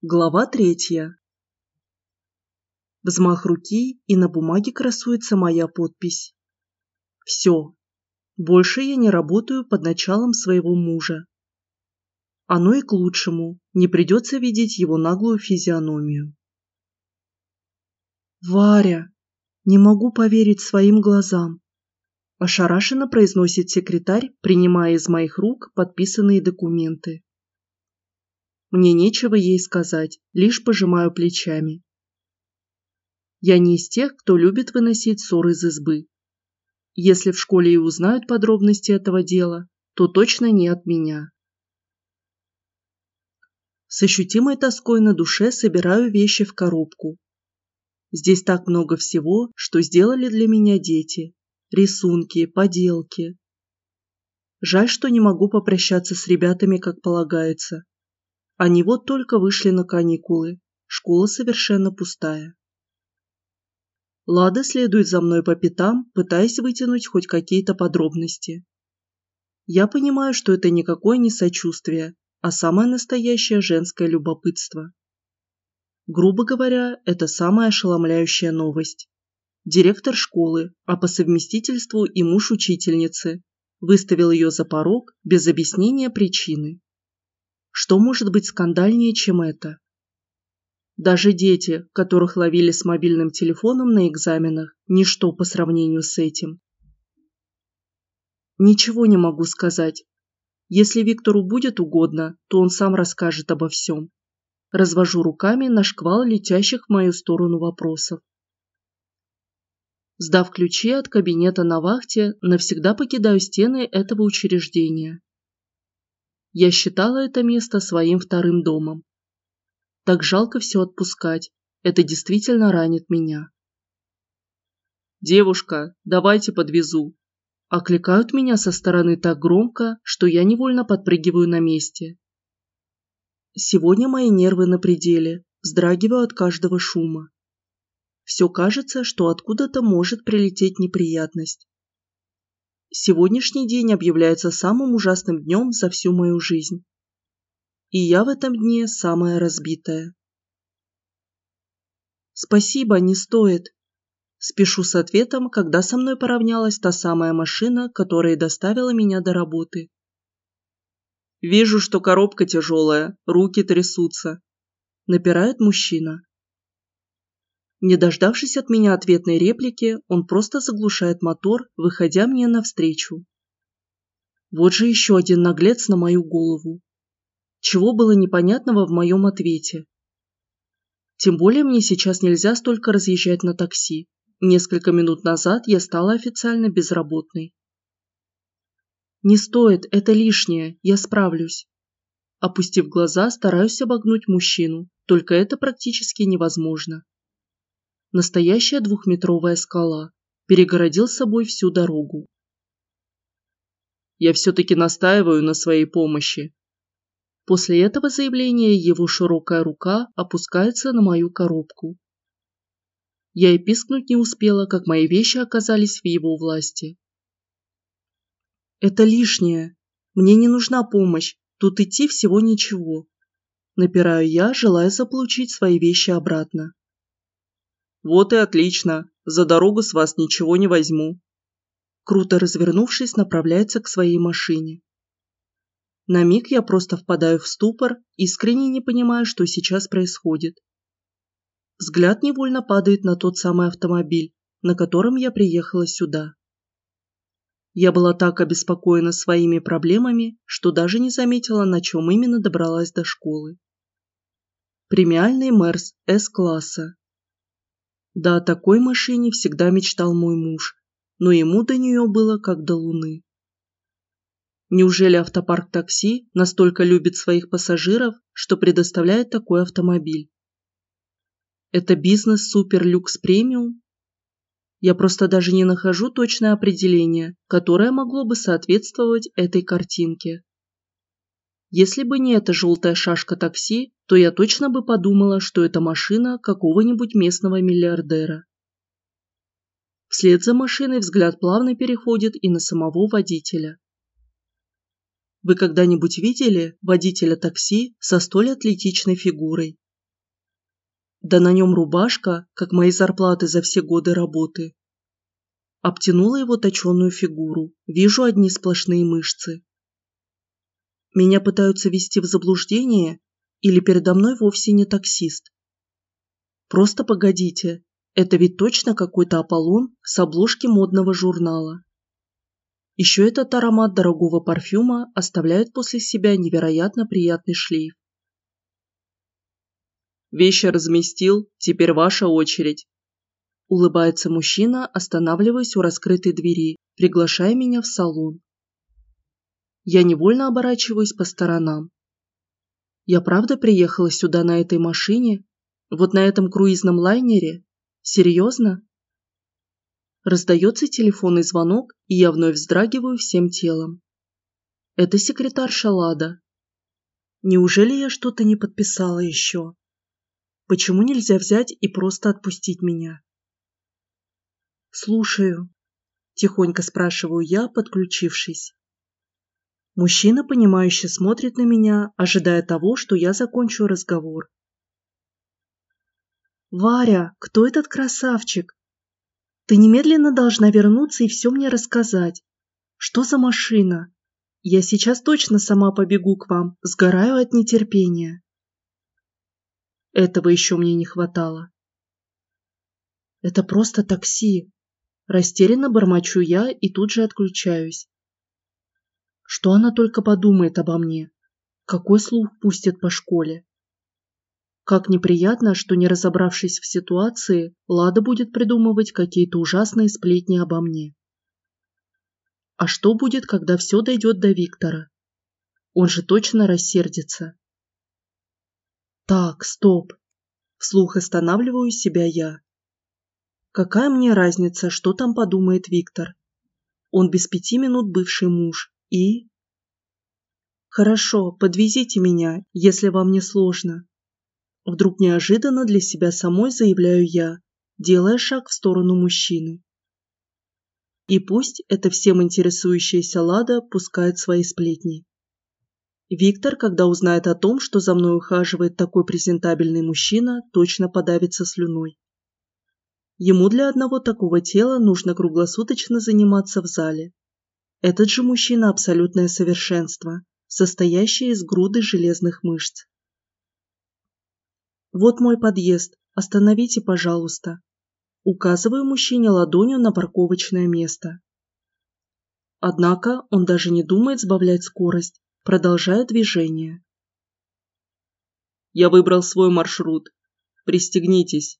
Глава третья. Взмах руки, и на бумаге красуется моя подпись. Все. Больше я не работаю под началом своего мужа. Оно и к лучшему, не придется видеть его наглую физиономию. «Варя, не могу поверить своим глазам», – ошарашенно произносит секретарь, принимая из моих рук подписанные документы. Мне нечего ей сказать, лишь пожимаю плечами. Я не из тех, кто любит выносить ссоры из избы. Если в школе и узнают подробности этого дела, то точно не от меня. С ощутимой тоской на душе собираю вещи в коробку. Здесь так много всего, что сделали для меня дети. Рисунки, поделки. Жаль, что не могу попрощаться с ребятами, как полагается. Они вот только вышли на каникулы. Школа совершенно пустая. Лада следует за мной по пятам, пытаясь вытянуть хоть какие-то подробности. Я понимаю, что это никакое не сочувствие, а самое настоящее женское любопытство. Грубо говоря, это самая ошеломляющая новость. Директор школы, а по совместительству и муж учительницы, выставил ее за порог без объяснения причины. Что может быть скандальнее, чем это? Даже дети, которых ловили с мобильным телефоном на экзаменах, ничто по сравнению с этим. Ничего не могу сказать. Если Виктору будет угодно, то он сам расскажет обо всем. Развожу руками на шквал летящих в мою сторону вопросов. Сдав ключи от кабинета на вахте, навсегда покидаю стены этого учреждения. Я считала это место своим вторым домом. Так жалко все отпускать. Это действительно ранит меня. «Девушка, давайте подвезу». Окликают меня со стороны так громко, что я невольно подпрыгиваю на месте. Сегодня мои нервы на пределе, вздрагиваю от каждого шума. Все кажется, что откуда-то может прилететь неприятность. Сегодняшний день объявляется самым ужасным днем за всю мою жизнь. И я в этом дне самая разбитая. Спасибо, не стоит. Спешу с ответом, когда со мной поравнялась та самая машина, которая доставила меня до работы. Вижу, что коробка тяжелая, руки трясутся. Напирает мужчина. Не дождавшись от меня ответной реплики, он просто заглушает мотор, выходя мне навстречу. Вот же еще один наглец на мою голову. Чего было непонятного в моем ответе? Тем более мне сейчас нельзя столько разъезжать на такси. Несколько минут назад я стала официально безработной. Не стоит, это лишнее, я справлюсь. Опустив глаза, стараюсь обогнуть мужчину, только это практически невозможно. Настоящая двухметровая скала. Перегородил собой всю дорогу. Я все-таки настаиваю на своей помощи. После этого заявления его широкая рука опускается на мою коробку. Я и пискнуть не успела, как мои вещи оказались в его власти. Это лишнее. Мне не нужна помощь. Тут идти всего ничего. Напираю я, желая заполучить свои вещи обратно. Вот и отлично. За дорогу с вас ничего не возьму. Круто развернувшись, направляется к своей машине. На миг я просто впадаю в ступор, искренне не понимая, что сейчас происходит. Взгляд невольно падает на тот самый автомобиль, на котором я приехала сюда. Я была так обеспокоена своими проблемами, что даже не заметила, на чем именно добралась до школы. Премиальный Мерс С-класса, да о такой машине всегда мечтал мой муж, но ему до нее было как до луны. Неужели автопарк такси настолько любит своих пассажиров, что предоставляет такой автомобиль? Это бизнес супер люкс премиум? Я просто даже не нахожу точное определение, которое могло бы соответствовать этой картинке. Если бы не эта желтая шашка такси, то я точно бы подумала, что это машина какого-нибудь местного миллиардера. Вслед за машиной взгляд плавно переходит и на самого водителя. Вы когда-нибудь видели водителя такси со столь атлетичной фигурой? Да на нем рубашка, как мои зарплаты за все годы работы. Обтянула его точенную фигуру, вижу одни сплошные мышцы. Меня пытаются ввести в заблуждение или передо мной вовсе не таксист? Просто погодите, это ведь точно какой-то Аполлон с обложки модного журнала. Еще этот аромат дорогого парфюма оставляет после себя невероятно приятный шлейф. Вещи разместил, теперь ваша очередь. Улыбается мужчина, останавливаясь у раскрытой двери, приглашая меня в салон. Я невольно оборачиваюсь по сторонам. Я правда приехала сюда на этой машине? Вот на этом круизном лайнере? Серьезно? Раздается телефонный звонок, и я вновь вздрагиваю всем телом. Это секретарша Лада. Неужели я что-то не подписала еще? Почему нельзя взять и просто отпустить меня? Слушаю. Тихонько спрашиваю я, подключившись. Мужчина, понимающе смотрит на меня, ожидая того, что я закончу разговор. «Варя, кто этот красавчик? Ты немедленно должна вернуться и все мне рассказать. Что за машина? Я сейчас точно сама побегу к вам, сгораю от нетерпения». Этого еще мне не хватало. «Это просто такси», Растерянно бормочу я и тут же отключаюсь. Что она только подумает обо мне? Какой слух пустит по школе? Как неприятно, что не разобравшись в ситуации, Лада будет придумывать какие-то ужасные сплетни обо мне. А что будет, когда все дойдет до Виктора? Он же точно рассердится. Так, стоп. Вслух останавливаю себя я. Какая мне разница, что там подумает Виктор? Он без пяти минут бывший муж. И... Хорошо, подвезите меня, если вам не сложно. Вдруг неожиданно для себя самой заявляю я, делая шаг в сторону мужчины. И пусть эта всем интересующаяся Лада пускает свои сплетни. Виктор, когда узнает о том, что за мной ухаживает такой презентабельный мужчина, точно подавится слюной. Ему для одного такого тела нужно круглосуточно заниматься в зале. Этот же мужчина – абсолютное совершенство, состоящее из груды железных мышц. «Вот мой подъезд, остановите, пожалуйста». Указываю мужчине ладонью на парковочное место. Однако он даже не думает сбавлять скорость, продолжая движение. «Я выбрал свой маршрут. Пристегнитесь»,